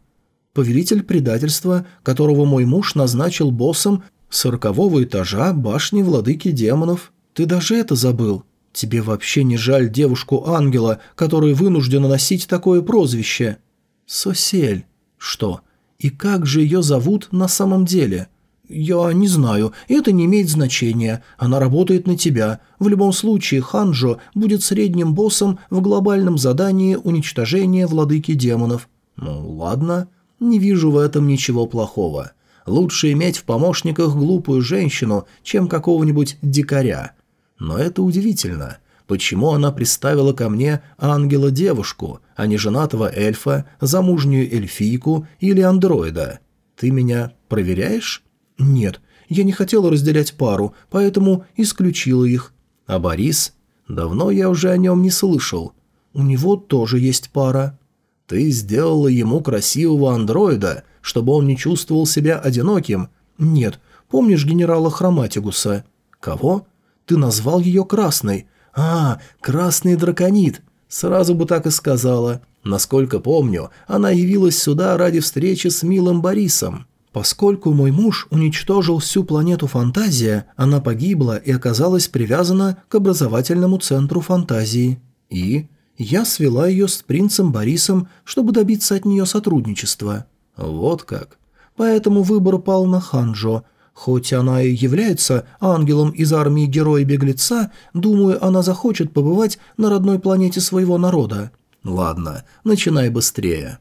Повелитель предательства, которого мой муж назначил боссом сорокового этажа башни владыки демонов. Ты даже это забыл. Тебе вообще не жаль девушку-ангела, которая вынуждена носить такое прозвище? Сосель. Что? И как же ее зовут на самом деле? Я не знаю, это не имеет значения. Она работает на тебя. В любом случае, Ханжо будет средним боссом в глобальном задании уничтожения владыки демонов. Ну, ладно. Не вижу в этом ничего плохого. Лучше иметь в помощниках глупую женщину, чем какого-нибудь дикаря. Но это удивительно. Почему она приставила ко мне ангела-девушку, а не женатого эльфа, замужнюю эльфийку или андроида? Ты меня проверяешь? Нет, я не хотела разделять пару, поэтому исключила их. А Борис? Давно я уже о нем не слышал. У него тоже есть пара. Ты сделала ему красивого андроида, чтобы он не чувствовал себя одиноким. Нет, помнишь генерала Хроматигуса? Кого? Ты назвал ее Красной. А, Красный Драконит. Сразу бы так и сказала. Насколько помню, она явилась сюда ради встречи с милым Борисом. Поскольку мой муж уничтожил всю планету Фантазия, она погибла и оказалась привязана к образовательному центру Фантазии. И я свела ее с принцем Борисом, чтобы добиться от нее сотрудничества. Вот как. Поэтому выбор пал на Ханжо. Хоть она и является ангелом из армии Героя-Беглеца, думаю, она захочет побывать на родной планете своего народа. Ладно, начинай быстрее.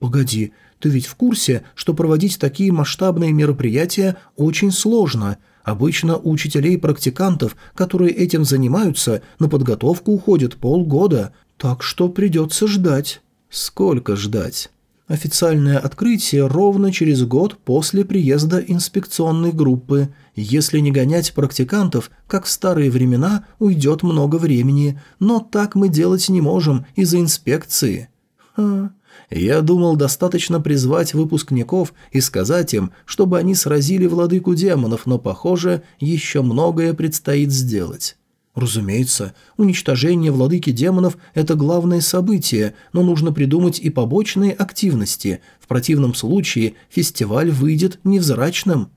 Погоди, ты ведь в курсе, что проводить такие масштабные мероприятия очень сложно – Обычно у учителей-практикантов, которые этим занимаются, на подготовку уходит полгода, так что придется ждать. Сколько ждать? Официальное открытие ровно через год после приезда инспекционной группы. Если не гонять практикантов, как в старые времена, уйдет много времени, но так мы делать не можем из-за инспекции. Ха. Я думал, достаточно призвать выпускников и сказать им, чтобы они сразили владыку демонов, но, похоже, еще многое предстоит сделать. Разумеется, уничтожение владыки демонов – это главное событие, но нужно придумать и побочные активности. В противном случае фестиваль выйдет невзрачным.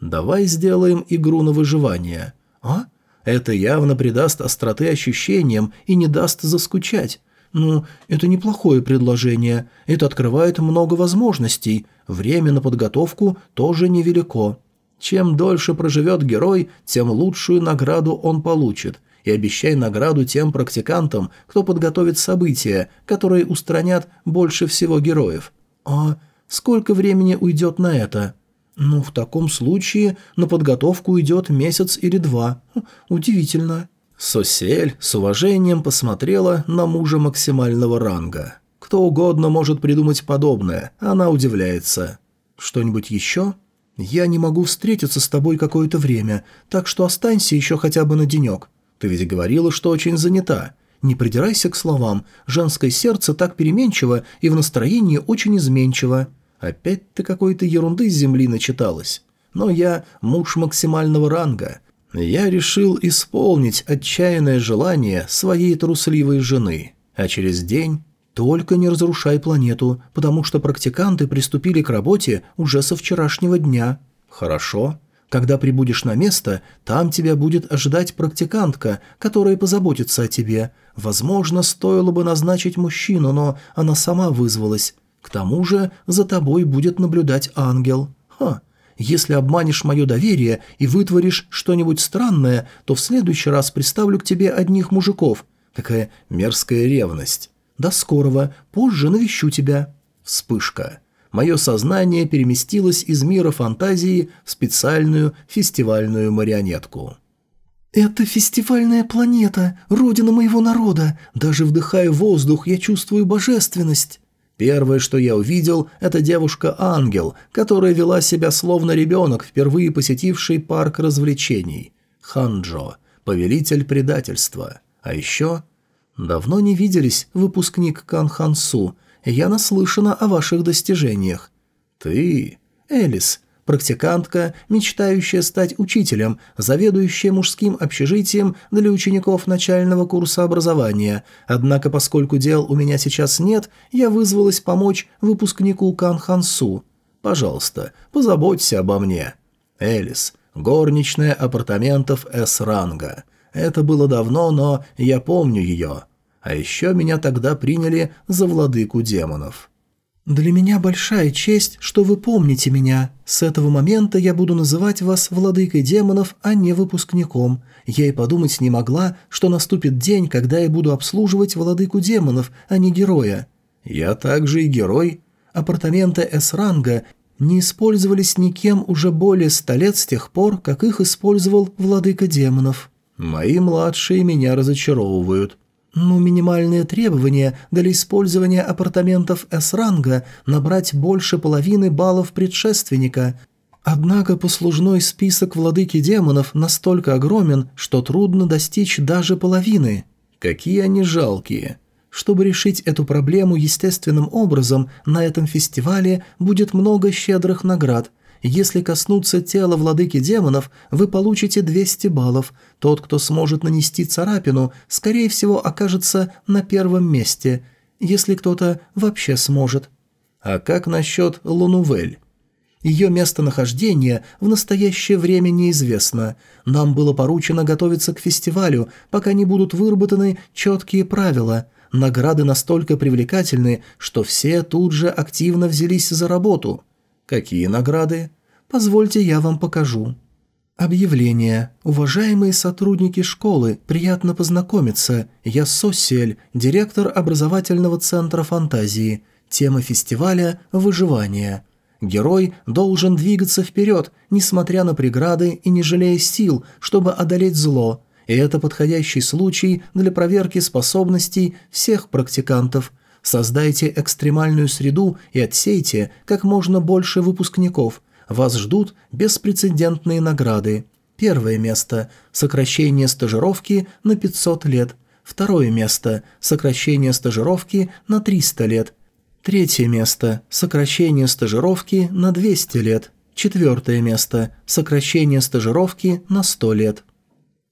Давай сделаем игру на выживание. А? Это явно придаст остроты ощущениям и не даст заскучать. Ну, это неплохое предложение. Это открывает много возможностей. Время на подготовку тоже невелико. Чем дольше проживет герой, тем лучшую награду он получит. И обещай награду тем практикантам, кто подготовит события, которые устранят больше всего героев. А сколько времени уйдет на это? Ну, в таком случае на подготовку уйдет месяц или два. Удивительно. Сосель с уважением посмотрела на мужа максимального ранга. Кто угодно может придумать подобное, она удивляется. Что-нибудь еще? «Я не могу встретиться с тобой какое-то время, так что останься еще хотя бы на денек. Ты ведь говорила, что очень занята. Не придирайся к словам, женское сердце так переменчиво и в настроении очень изменчиво. Опять ты какой-то ерунды с земли начиталась. Но я муж максимального ранга. Я решил исполнить отчаянное желание своей трусливой жены, а через день только не разрушай планету, потому что практиканты приступили к работе уже со вчерашнего дня. Хорошо. Когда прибудешь на место, там тебя будет ожидать практикантка, которая позаботится о тебе. Возможно, стоило бы назначить мужчину, но она сама вызвалась. К тому же за тобой будет наблюдать ангел. Ха. Если обманешь мое доверие и вытворишь что-нибудь странное, то в следующий раз представлю к тебе одних мужиков. Какая мерзкая ревность. До скорого, позже навещу тебя». Вспышка. Мое сознание переместилось из мира фантазии в специальную фестивальную марионетку. «Это фестивальная планета, родина моего народа. Даже вдыхая воздух, я чувствую божественность». Первое, что я увидел, это девушка-ангел, которая вела себя словно ребенок, впервые посетивший парк развлечений. Ханджо, повелитель предательства. А еще «Давно не виделись, выпускник Кан Хансу. Я наслышана о ваших достижениях». «Ты...» «Элис, практикантка, мечтающая стать учителем, заведующая мужским общежитием для учеников начального курса образования. Однако, поскольку дел у меня сейчас нет, я вызвалась помочь выпускнику Кан Хансу. Пожалуйста, позаботься обо мне. Элис, горничная апартаментов С-ранга. Это было давно, но я помню ее. А еще меня тогда приняли за владыку демонов. «Для меня большая честь, что вы помните меня. С этого момента я буду называть вас владыкой демонов, а не выпускником. Я и подумать не могла, что наступит день, когда я буду обслуживать владыку демонов, а не героя. Я также и герой. Апартаменты С-ранга не использовались никем уже более ста лет с тех пор, как их использовал владыка демонов. Мои младшие меня разочаровывают. Ну, минимальное требование для использования апартаментов С-ранга – набрать больше половины баллов предшественника. Однако послужной список владыки демонов настолько огромен, что трудно достичь даже половины. Какие они жалкие. Чтобы решить эту проблему естественным образом, на этом фестивале будет много щедрых наград – если коснуться тела владыки демонов, вы получите 200 баллов. Тот, кто сможет нанести царапину, скорее всего окажется на первом месте, если кто-то вообще сможет. А как насчет Лунувель? Ее местонахождение в настоящее время неизвестно. Нам было поручено готовиться к фестивалю, пока не будут выработаны четкие правила. Награды настолько привлекательны, что все тут же активно взялись за работу – «Какие награды?» «Позвольте, я вам покажу». «Объявление. Уважаемые сотрудники школы, приятно познакомиться. Я Сосель, директор образовательного центра фантазии. Тема фестиваля – выживание. Герой должен двигаться вперед, несмотря на преграды и не жалея сил, чтобы одолеть зло. И это подходящий случай для проверки способностей всех практикантов – Создайте экстремальную среду и отсейте как можно больше выпускников. Вас ждут беспрецедентные награды. Первое место – сокращение стажировки на 500 лет. Второе место – сокращение стажировки на 300 лет. Третье место – сокращение стажировки на 200 лет. Четвертое место – сокращение стажировки на 100 лет.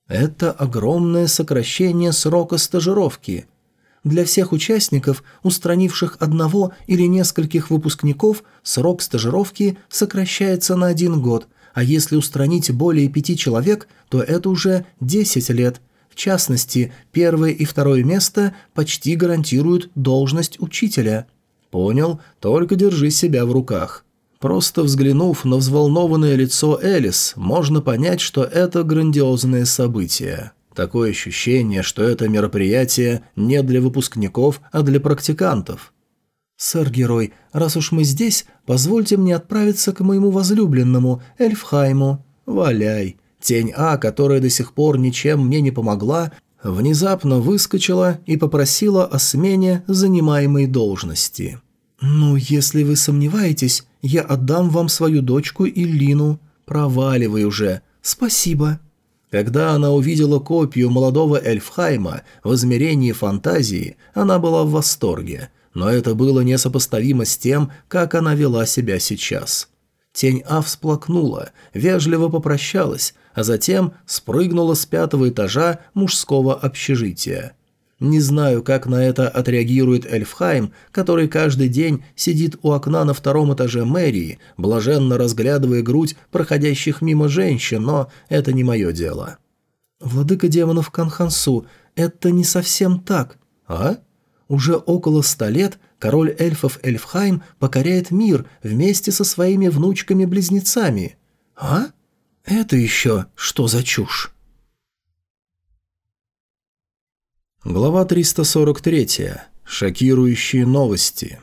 Это огромное сокращение срока стажировки – для всех участников, устранивших одного или нескольких выпускников, срок стажировки сокращается на один год, а если устранить более пяти человек, то это уже 10 лет. В частности, первое и второе место почти гарантируют должность учителя. Понял, только держи себя в руках. Просто взглянув на взволнованное лицо Элис, можно понять, что это грандиозное событие. Такое ощущение, что это мероприятие не для выпускников, а для практикантов. «Сэр-герой, раз уж мы здесь, позвольте мне отправиться к моему возлюбленному, Эльфхайму. Валяй». Тень А, которая до сих пор ничем мне не помогла, внезапно выскочила и попросила о смене занимаемой должности. «Ну, если вы сомневаетесь, я отдам вам свою дочку Иллину. Проваливай уже. Спасибо». Когда она увидела копию молодого Эльфхайма в измерении фантазии, она была в восторге, но это было несопоставимо с тем, как она вела себя сейчас. Тень А всплакнула, вежливо попрощалась, а затем спрыгнула с пятого этажа мужского общежития. Не знаю, как на это отреагирует Эльфхайм, который каждый день сидит у окна на втором этаже мэрии, блаженно разглядывая грудь проходящих мимо женщин, но это не мое дело. «Владыка демонов Канхансу, это не совсем так, а? Уже около ста лет король эльфов Эльфхайм покоряет мир вместе со своими внучками-близнецами. А? Это еще что за чушь?» Глава 343. Шокирующие новости.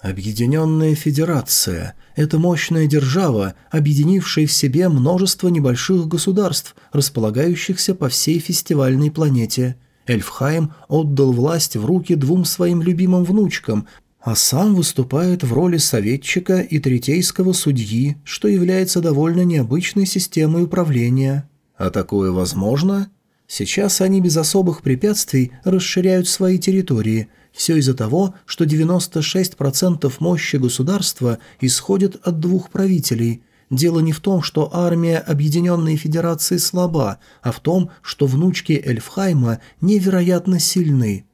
Объединенная Федерация – это мощная держава, объединившая в себе множество небольших государств, располагающихся по всей фестивальной планете. Эльфхайм отдал власть в руки двум своим любимым внучкам, а сам выступает в роли советчика и третейского судьи, что является довольно необычной системой управления. А такое возможно? Сейчас они без особых препятствий расширяют свои территории. Все из-за того, что 96% мощи государства исходит от двух правителей. Дело не в том, что армия Объединенной Федерации слаба, а в том, что внучки Эльфхайма невероятно сильны.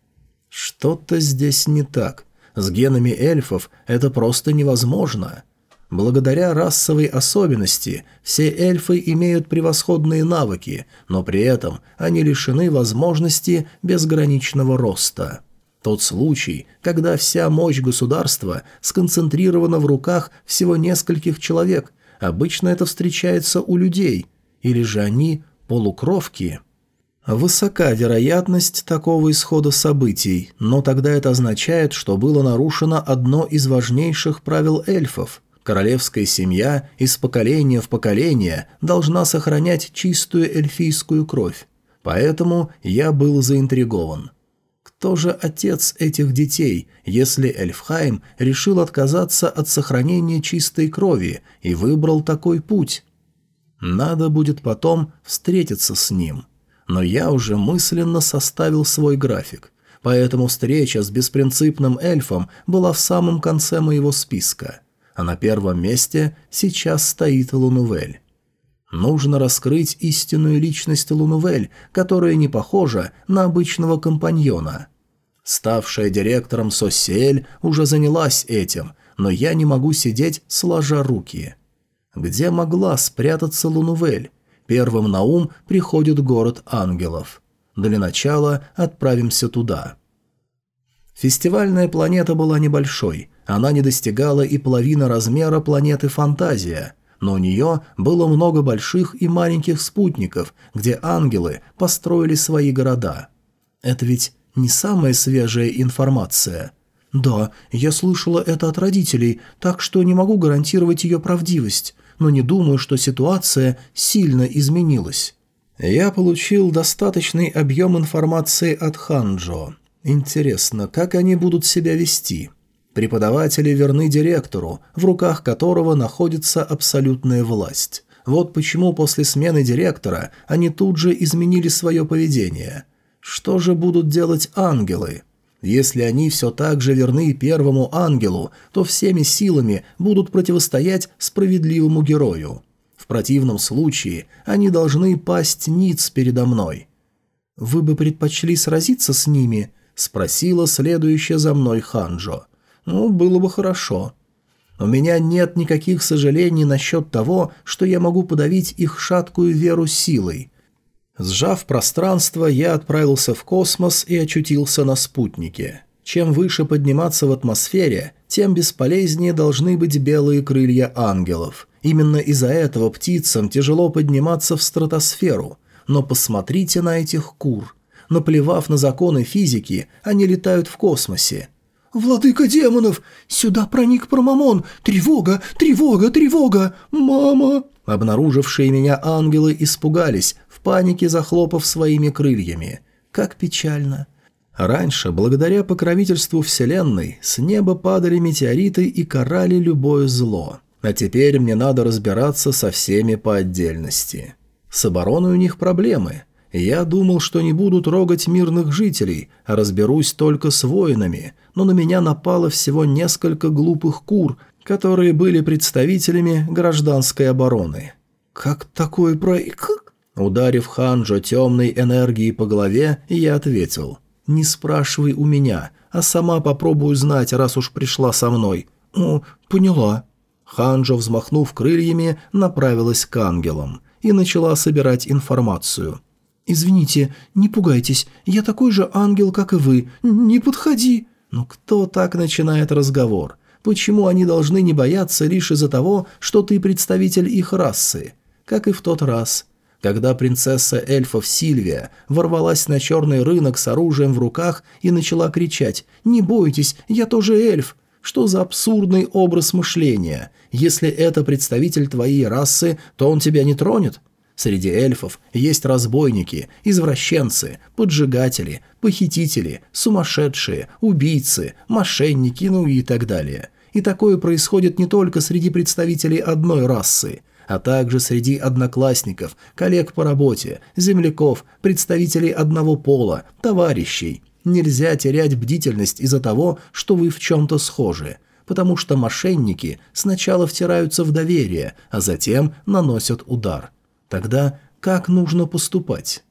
Что-то здесь не так. С генами эльфов это просто невозможно. Благодаря расовой особенности все эльфы имеют превосходные навыки, но при этом они лишены возможности безграничного роста. Тот случай, когда вся мощь государства сконцентрирована в руках всего нескольких человек, обычно это встречается у людей, или же они полукровки. Высока вероятность такого исхода событий, но тогда это означает, что было нарушено одно из важнейших правил эльфов. Королевская семья из поколения в поколение должна сохранять чистую эльфийскую кровь. Поэтому я был заинтригован. Кто же отец этих детей, если Эльфхайм решил отказаться от сохранения чистой крови и выбрал такой путь? Надо будет потом встретиться с ним. Но я уже мысленно составил свой график, поэтому встреча с беспринципным эльфом была в самом конце моего списка, а на первом месте сейчас стоит Лунувель. Нужно раскрыть истинную личность Лунувель, которая не похожа на обычного компаньона – Ставшая директором Сосель уже занялась этим, но я не могу сидеть сложа руки. Где могла спрятаться Лунувель? Первым на ум приходит город ангелов. Для начала отправимся туда. Фестивальная планета была небольшой, она не достигала и половины размера планеты Фантазия, но у нее было много больших и маленьких спутников, где ангелы построили свои города. Это ведь не самая свежая информация. Да, я слышала это от родителей, так что не могу гарантировать ее правдивость, но не думаю, что ситуация сильно изменилась. Я получил достаточный объем информации от Ханджо. Интересно, как они будут себя вести? Преподаватели верны директору, в руках которого находится абсолютная власть. Вот почему после смены директора они тут же изменили свое поведение – что же будут делать ангелы? Если они все так же верны первому ангелу, то всеми силами будут противостоять справедливому герою. В противном случае они должны пасть ниц передо мной. «Вы бы предпочли сразиться с ними?» – спросила следующая за мной Ханжо. «Ну, было бы хорошо». У меня нет никаких сожалений насчет того, что я могу подавить их шаткую веру силой. Сжав пространство, я отправился в космос и очутился на спутнике. Чем выше подниматься в атмосфере, тем бесполезнее должны быть белые крылья ангелов. Именно из-за этого птицам тяжело подниматься в стратосферу. Но посмотрите на этих кур. Наплевав на законы физики, они летают в космосе. «Владыка демонов! Сюда проник Промамон! Тревога! Тревога! Тревога! Мама!» Обнаружившие меня ангелы испугались, панике захлопав своими крыльями. Как печально. Раньше, благодаря покровительству Вселенной, с неба падали метеориты и карали любое зло. А теперь мне надо разбираться со всеми по отдельности. С обороной у них проблемы. Я думал, что не буду трогать мирных жителей, а разберусь только с воинами, но на меня напало всего несколько глупых кур, которые были представителями гражданской обороны. Как такое про... Ударив Ханжо темной энергией по голове, я ответил. «Не спрашивай у меня, а сама попробую знать, раз уж пришла со мной». «О, поняла». Ханжо, взмахнув крыльями, направилась к ангелам и начала собирать информацию. «Извините, не пугайтесь, я такой же ангел, как и вы. Не подходи!» «Ну кто так начинает разговор? Почему они должны не бояться лишь из-за того, что ты представитель их расы?» Как и в тот раз – когда принцесса эльфов Сильвия ворвалась на черный рынок с оружием в руках и начала кричать «Не бойтесь, я тоже эльф!» Что за абсурдный образ мышления? Если это представитель твоей расы, то он тебя не тронет? Среди эльфов есть разбойники, извращенцы, поджигатели, похитители, сумасшедшие, убийцы, мошенники, ну и так далее. И такое происходит не только среди представителей одной расы – а также среди одноклассников, коллег по работе, земляков, представителей одного пола, товарищей. Нельзя терять бдительность из-за того, что вы в чем-то схожи. потому что мошенники сначала втираются в доверие, а затем наносят удар. Тогда как нужно поступать?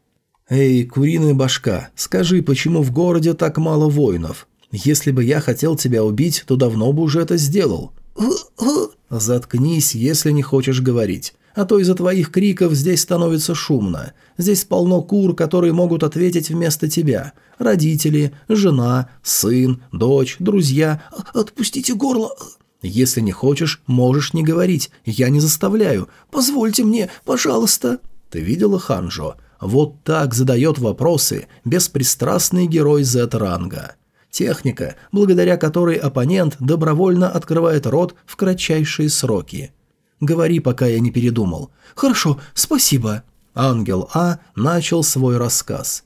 «Эй, куриная башка, скажи, почему в городе так мало воинов? Если бы я хотел тебя убить, то давно бы уже это сделал». <clears throat> «Заткнись, если не хочешь говорить. А то из-за твоих криков здесь становится шумно. Здесь полно кур, которые могут ответить вместо тебя. Родители, жена, сын, дочь, друзья. Отпустите горло. Если не хочешь, можешь не говорить. Я не заставляю. Позвольте мне, пожалуйста. Ты видела Ханжо? Вот так задает вопросы беспристрастный герой Z-ранга. Техника, благодаря которой оппонент добровольно открывает рот в кратчайшие сроки. Говори, пока я не передумал. Хорошо, спасибо. Ангел А начал свой рассказ.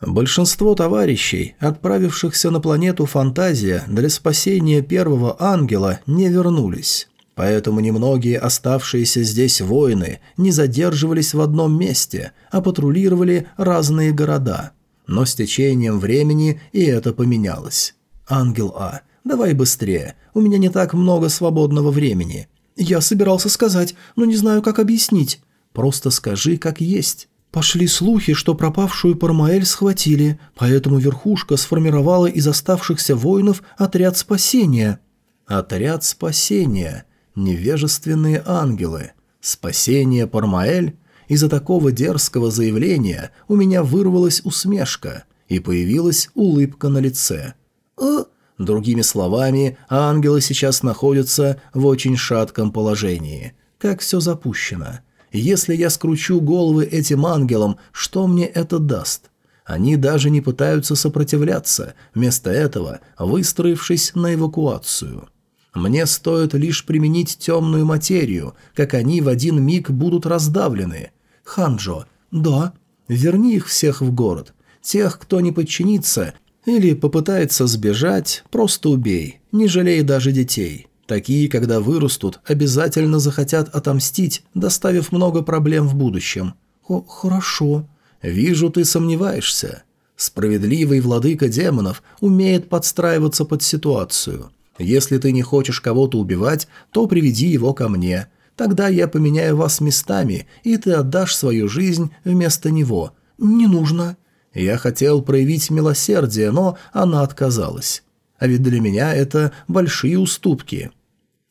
Большинство товарищей, отправившихся на планету Фантазия для спасения первого ангела, не вернулись. Поэтому немногие оставшиеся здесь воины не задерживались в одном месте, а патрулировали разные города. Но с течением времени и это поменялось. «Ангел А, давай быстрее, у меня не так много свободного времени. «Я собирался сказать, но не знаю, как объяснить. Просто скажи, как есть». Пошли слухи, что пропавшую Пармаэль схватили, поэтому верхушка сформировала из оставшихся воинов отряд спасения. Отряд спасения. Невежественные ангелы. Спасение Пармаэль? Из-за такого дерзкого заявления у меня вырвалась усмешка, и появилась улыбка на лице. «А, Другими словами, ангелы сейчас находятся в очень шатком положении. Как все запущено. Если я скручу головы этим ангелам, что мне это даст? Они даже не пытаются сопротивляться, вместо этого выстроившись на эвакуацию. Мне стоит лишь применить темную материю, как они в один миг будут раздавлены. Ханджо, да, верни их всех в город. Тех, кто не подчинится, или попытается сбежать, просто убей, не жалей даже детей. Такие, когда вырастут, обязательно захотят отомстить, доставив много проблем в будущем. О, хорошо. Вижу, ты сомневаешься. Справедливый владыка демонов умеет подстраиваться под ситуацию. Если ты не хочешь кого-то убивать, то приведи его ко мне. Тогда я поменяю вас местами, и ты отдашь свою жизнь вместо него. Не нужно. Я хотел проявить милосердие, но она отказалась. А ведь для меня это большие уступки.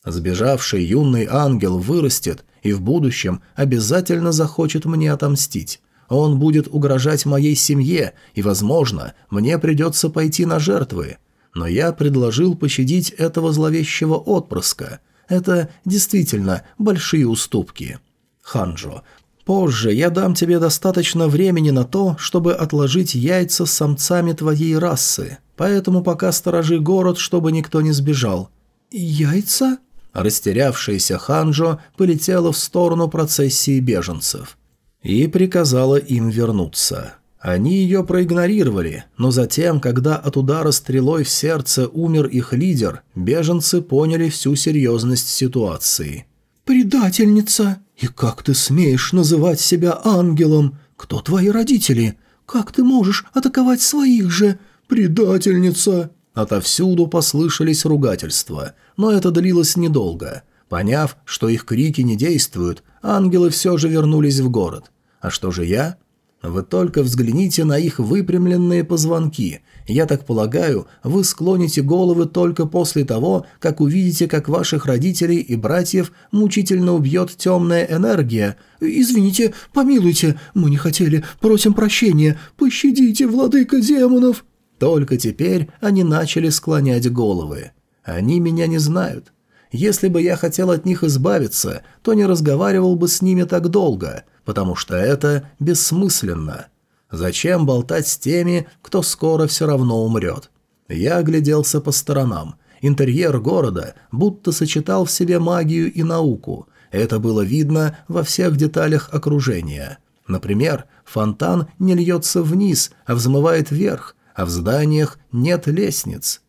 Сбежавший юный ангел вырастет и в будущем обязательно захочет мне отомстить. Он будет угрожать моей семье, и, возможно, мне придется пойти на жертвы. Но я предложил пощадить этого зловещего отпрыска. Это действительно большие уступки. Ханжо, Позже я дам тебе достаточно времени на то, чтобы отложить яйца с самцами твоей расы, поэтому пока сторожи город, чтобы никто не сбежал». «Яйца?» Растерявшаяся Ханжо полетела в сторону процессии беженцев и приказала им вернуться. Они ее проигнорировали, но затем, когда от удара стрелой в сердце умер их лидер, беженцы поняли всю серьезность ситуации. «Предательница!» «И как ты смеешь называть себя ангелом? Кто твои родители? Как ты можешь атаковать своих же? Предательница!» Отовсюду послышались ругательства, но это длилось недолго. Поняв, что их крики не действуют, ангелы все же вернулись в город. А что же я? Вы только взгляните на их выпрямленные позвонки. Я так полагаю, вы склоните головы только после того, как увидите, как ваших родителей и братьев мучительно убьет темная энергия. Извините, помилуйте, мы не хотели, просим прощения, пощадите, владыка демонов. Только теперь они начали склонять головы. Они меня не знают. Если бы я хотел от них избавиться, то не разговаривал бы с ними так долго – потому что это бессмысленно. Зачем болтать с теми, кто скоро все равно умрет? Я огляделся по сторонам. Интерьер города будто сочетал в себе магию и науку. Это было видно во всех деталях окружения. Например, фонтан не льется вниз, а взмывает вверх, а в зданиях нет лестниц.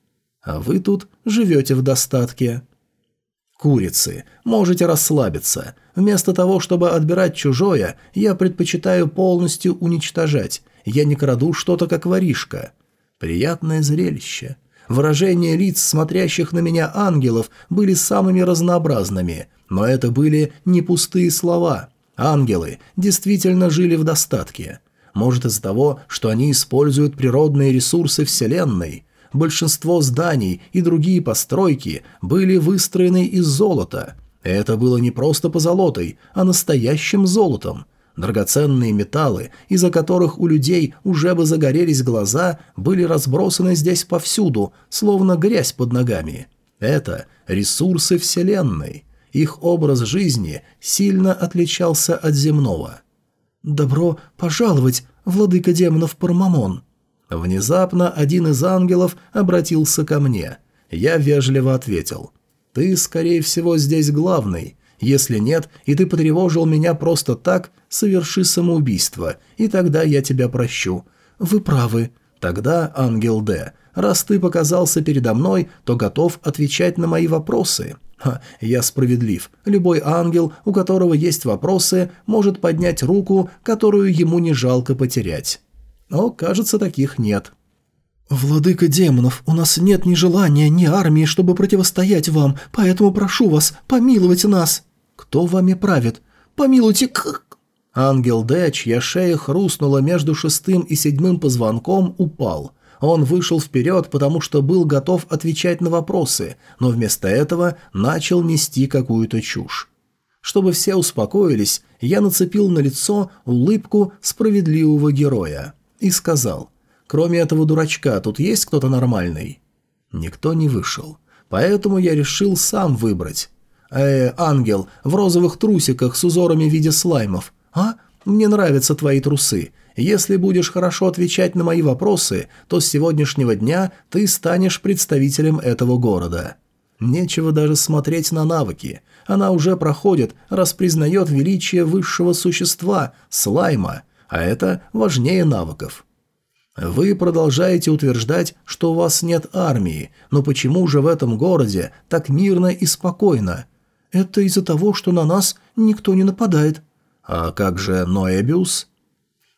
А вы тут живете в достатке. Курицы, можете расслабиться. Вместо того, чтобы отбирать чужое, я предпочитаю полностью уничтожать. Я не краду что-то как воришка. Приятное зрелище. Выражения лиц смотрящих на меня ангелов были самыми разнообразными, но это были не пустые слова. Ангелы действительно жили в достатке. Может из-за того, что они используют природные ресурсы Вселенной. Большинство зданий и другие постройки были выстроены из золота. Это было не просто позолотой, а настоящим золотом. Драгоценные металлы, из-за которых у людей уже бы загорелись глаза, были разбросаны здесь повсюду, словно грязь под ногами. Это ресурсы Вселенной. Их образ жизни сильно отличался от земного. «Добро пожаловать, владыка демонов Пармамон!» Внезапно один из ангелов обратился ко мне. Я вежливо ответил. «Ты, скорее всего, здесь главный. Если нет, и ты потревожил меня просто так, соверши самоубийство, и тогда я тебя прощу. Вы правы. Тогда, ангел Д, раз ты показался передо мной, то готов отвечать на мои вопросы». Ха, я справедлив. Любой ангел, у которого есть вопросы, может поднять руку, которую ему не жалко потерять. Но, кажется, таких нет. «Владыка демонов, у нас нет ни желания, ни армии, чтобы противостоять вам, поэтому прошу вас, помилуйте нас!» «Кто вами правит? Помилуйте, к...» Ангел Д, чья шея хрустнула между шестым и седьмым позвонком, упал. Он вышел вперед, потому что был готов отвечать на вопросы, но вместо этого начал нести какую-то чушь. Чтобы все успокоились, я нацепил на лицо улыбку справедливого героя и сказал, «Кроме этого дурачка, тут есть кто-то нормальный?» Никто не вышел, поэтому я решил сам выбрать. «Э, ангел, в розовых трусиках с узорами в виде слаймов. А? Мне нравятся твои трусы. Если будешь хорошо отвечать на мои вопросы, то с сегодняшнего дня ты станешь представителем этого города. Нечего даже смотреть на навыки. Она уже проходит, раз признает величие высшего существа, слайма, а это важнее навыков. Вы продолжаете утверждать, что у вас нет армии, но почему же в этом городе так мирно и спокойно? Это из-за того, что на нас никто не нападает. А как же Ноэбиус?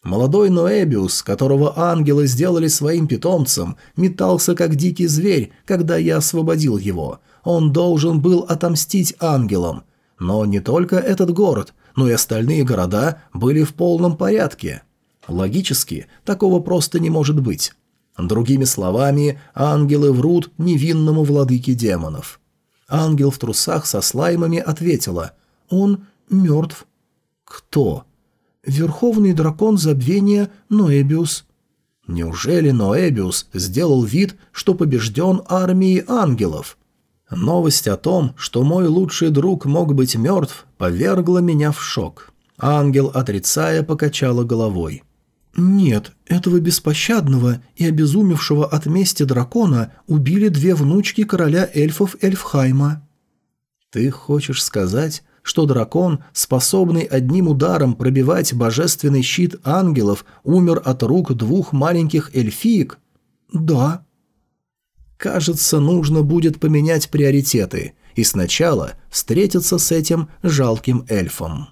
Молодой Ноэбиус, которого ангелы сделали своим питомцем, метался как дикий зверь, когда я освободил его. Он должен был отомстить ангелам. Но не только этот город, но и остальные города были в полном порядке. Логически, такого просто не может быть. Другими словами, ангелы врут невинному владыке демонов. Ангел в трусах со слаймами ответила «Он мертв». «Кто?» Верховный дракон забвения Ноэбиус. Неужели Ноэбиус сделал вид, что побежден армией ангелов? Новость о том, что мой лучший друг мог быть мертв, повергла меня в шок. Ангел, отрицая, покачала головой. «Нет, этого беспощадного и обезумевшего от мести дракона убили две внучки короля эльфов Эльфхайма». «Ты хочешь сказать, что дракон, способный одним ударом пробивать божественный щит ангелов, умер от рук двух маленьких эльфиек? Да. Кажется, нужно будет поменять приоритеты и сначала встретиться с этим жалким эльфом.